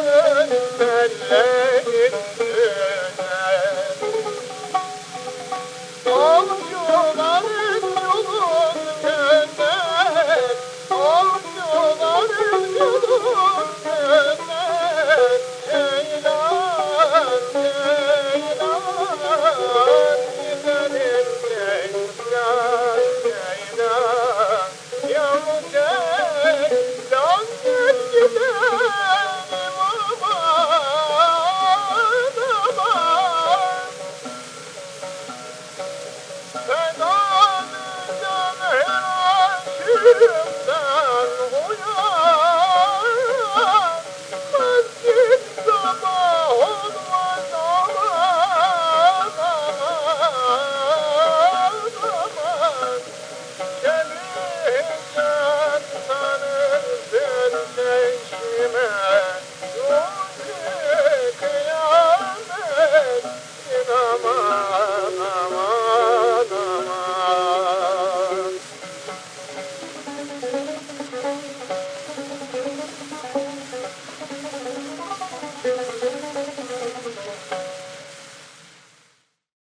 sürgünün Aşığımdan uyan